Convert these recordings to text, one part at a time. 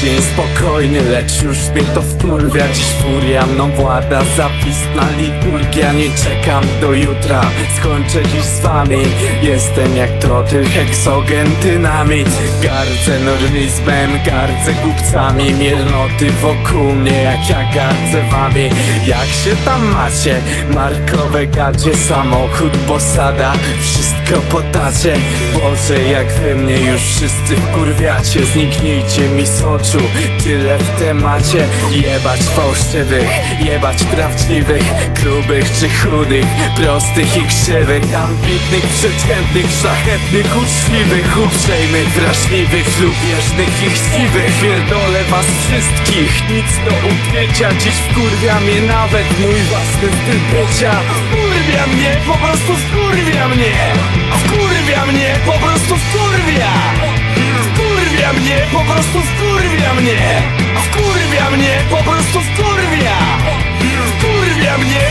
dzień spokojny, lecz już mnie to wkurwia. Dziś furia mną włada, zawisna liturgia Nie czekam do jutra, skończę dziś z wami. Jestem jak trotyl, heksogen, dynamit Gardzę normizmem, gardzę głupcami. Mielnoty wokół mnie, jak ja gardzę wami. Jak się tam macie? Markowe gadzie, samochód, posada. Wszystko podacie Boże, jak wy mnie już wszyscy wkurwiacie. Zniknijcie mi z oczu, tyle w temacie. Jebać fałszywych, jebać prawdziwych. Grubych czy chudych, prostych i krzywych Ambitnych, przeciętnych, szlachetnych, uczciwych Uprzejmych, wrażliwych, lubieżnych i chciwych. Pierdolę was wszystkich, nic do ukrycia Dziś wkurwia mnie nawet mój własny styl bycia. Wkurwia mnie, po prostu wkurwia mnie. Wkurwia mnie, po prostu wkurwia. Wkurwia mnie, po prostu wkurwia mnie. Wkurwia mnie, po prostu wkurwia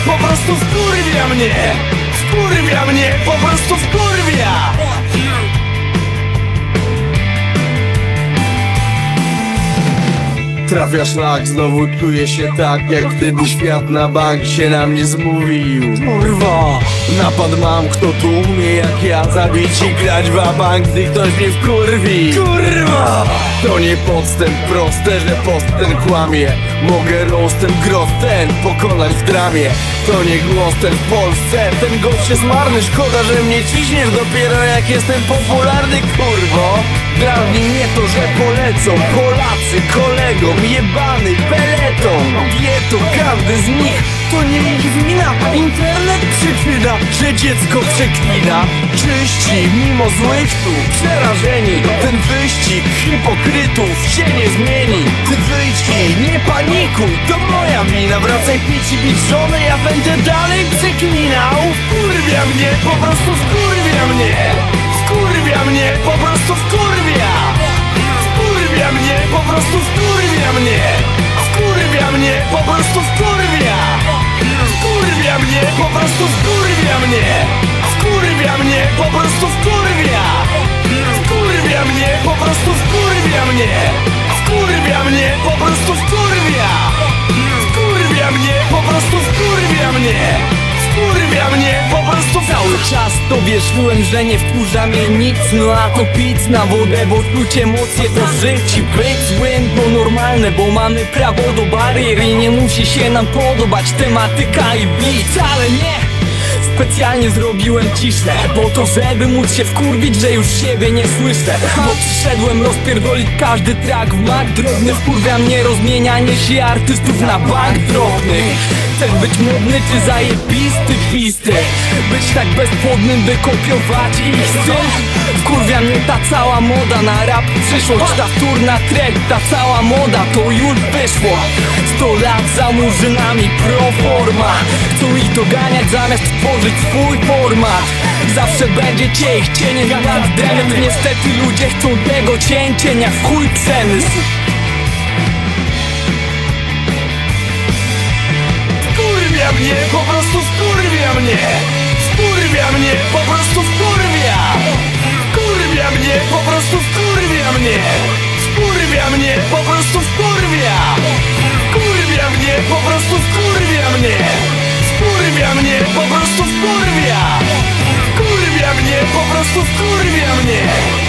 Wkurwia mnie, po prostu wkurwia mnie Wkurwia mnie, po prostu wkurwia Trafia szlak, znowu czuję się tak Jak wtedy świat na bank się na mnie zmówił. Kurwa, napad mam, kto tu umie jak ja Zabić i grać w bank, gdy ktoś mnie wkurwi. Kurwa, to nie podstęp proste, że post ten kłamie. Mogę rostem gros ten pokonać w dramie. To nie głos ten w Polsce, ten gość jest marny. Szkoda, że mnie ciśniesz dopiero jak jestem popularny Kurwo, Drażni mnie to, że polecą Polacy kolegom jebany peleton Gieto, każdy z nich to nie ich wina. Internet przyczyna, że dziecko przeklina. Czyści mimo złych tu przerażeni. Ten wyścig hipokrytów się nie zmieni. Ty wyjdź i nie panikuj, to moja wina. Wracaj pić i bić żonę, ja będę dalej przeklinał. Wkurwia mnie, po prostu wkurwia mnie. Wkurwia mnie, po prostu Wkurwia Wkurwia mnie, po prostu wkurwia Wkurwia mnie, po prostu wkurwia mnie Wkurwia mnie, po prostu wkurwia Wkurwia mnie, po prostu wkurwia mnie Wkurwia mnie, po prostu wkurwia Wkurwia mnie, po prostu wkurwia mnie Wkurwia mnie, po prostu Cały czas to że nie wkurza mnie nic. No a to pic na wodę, bo czuć emocje to żyć być złym to normalne, bo mamy prawo do barier I nie musi się nam podobać tematyka i beat Ale nie! Specjalnie zrobiłem ciszę Po to, żeby móc się wkurwić, że już siebie nie słyszę. Bo przyszedłem rozpierdolić każdy track w mak drobny. Wkurwia mnie rozmienianie się artystów na bank drobnych Chcesz być modny czy zajebisty pisty? Być tak bezpłodnym, by kopiować ich styl Wkurwia mnie ta cała moda na rap Przyszłość, ta wtórna track, ta cała moda to już wyszło? Sto lat za murzynami pro forma. Chcą ich doganiać zamiast tworzyć swój format. Zawsze będzie ich cienie nad demem Niestety ludzie chcą tego cięcienia w chuj przemysł mnie, po prostu wkurwia mnie. Wkurwia mnie, po prostu wkurwia. Wkurwia mnie, po prostu wkurwia mnie. Wkurwia mnie, po prostu wkurwia. Wkurwia mnie, po prostu wkurwia mnie. Wkurwia mnie, po prostu wkurwia. Wkurwia mnie, po prostu wkurwia mnie